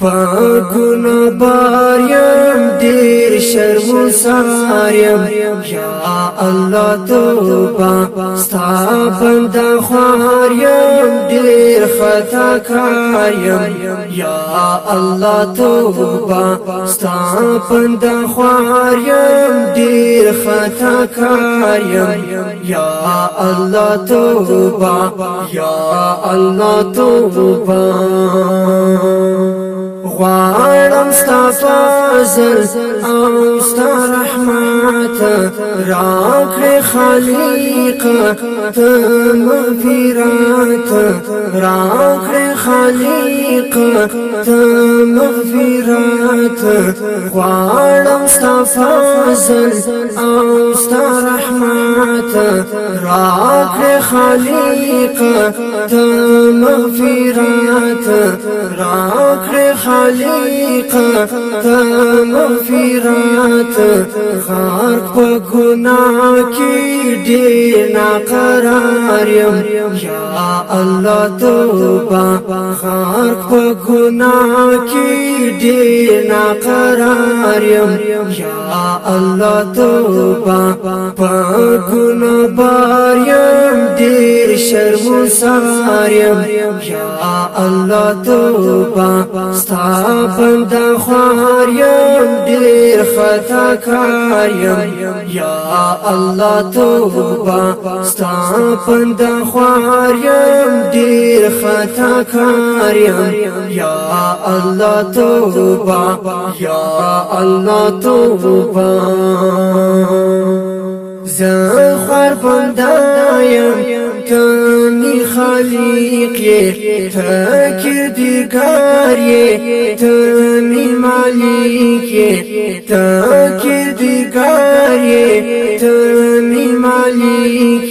پاکونا باریم دیر شرم ساریم. یا الله توبا ستا بنده خواریم دیر خطا کاریم. یا الله توبا ستا بنده خواریم دیر خطا کاریم. یا الله توبا یا الله توبا غواړم ستا فضل أو ستا رحمت راکړې خالق ته مغفرت راکړې خالق ته مغفرت غواړم ستا فضل أو ستا رحمت راکړې خالق ته مغفرت راکړې خالق ته مغفرت خار په ګناه کې ډېر ناقرار يم یا الله توبه خار په ګناه ګنا کې دې نا قرار يم یا الله توبه پاکونه بار يم دې شرم سار يم یا الله توبه ستا بنده خوار يم دې خطا کار يم یا الله توبه ستا بنده خوار ډیر خطا کار یم یا الله توبه یا الله توبه. زه خور بنده کمی خالق تاکر دیگار تنی مالک تاکر دیگار تنی مالک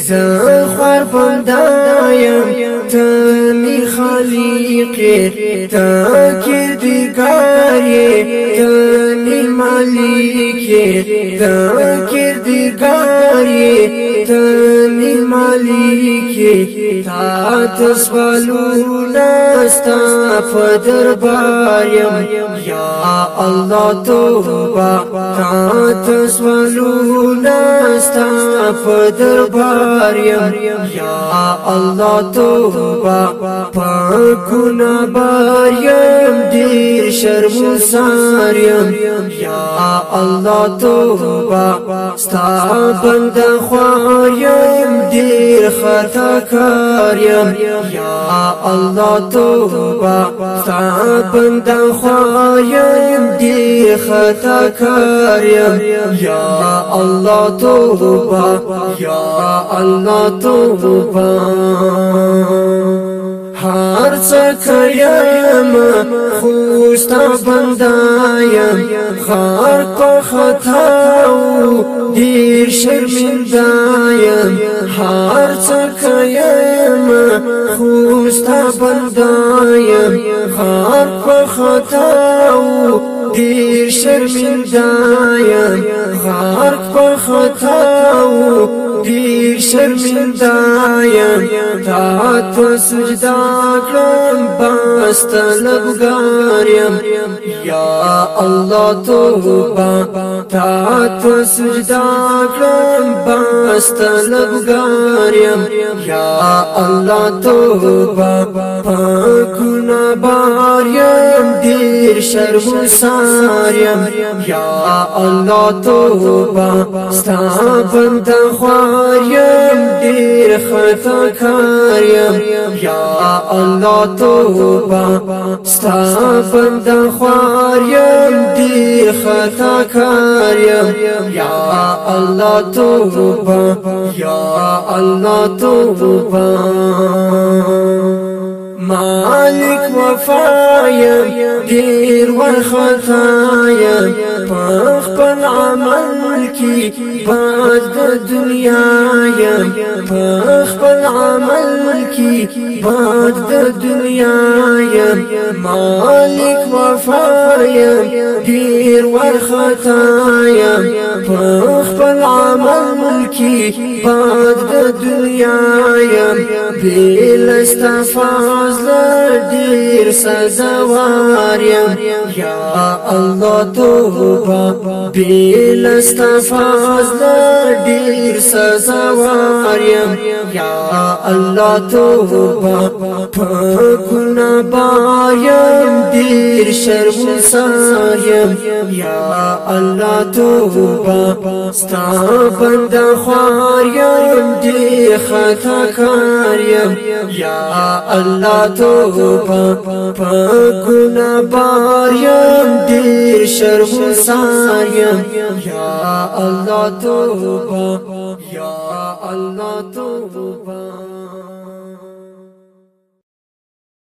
زخوار بندایم تنی خالق تاکر دیگار تنی مالک تاکر دیگار تنی تمی مالک تا تسوالو نستا فدربار يم يا الله توبا تا تسوالو نستا فدربار يم يا الله توبا پاکونا بار يم دیر شرم سار يم يا الله توبا ستا بند خوار يم دیر خطا کار یم یا الله توبه. تا بنده خوایم دی خطا کار یم یا الله توبه. یا الله توبه. هر څه کړم خو ستا بندایم. خار په خطا ډیر شرمندایم. هر څه کړم خو ستا بندایم. خار په خطا ډیر شرمندایم. خار په خطا ډیر شرمندایم تا ته سجدا کړم بس طلبګاریم یا الله توبة تا سجدا کړم بس طلبګاریم یا الله توبة پاکونه باریم ډیر شرمساریم یا الله توبه ستا بنده خواریم ډیر خطا کاریم یا الله توبه ستا بنده خواریم ډیر خطا کاریم یا الله توبه یا الله توبه. مالک وفایم دیر ورخطایم پخپل عمل کی باد د دنیایم پخپل عمل کی باد د دنیا یم مالک وفا یم ډیر ورخطا یم خپل عمل کی باد د دنیا یم بیل استفاز ډیر سزاوار یم یا الله توبه بیل استفاز ډیر سزاوار یم یا الله توبه پکنا بایم دیر شرم سایم یا الله توبه ستا بند خواریم دی خطا کاریم یا الله توبه پکنا باریم دیر شرم سایم یا الله توبه یا الله توبه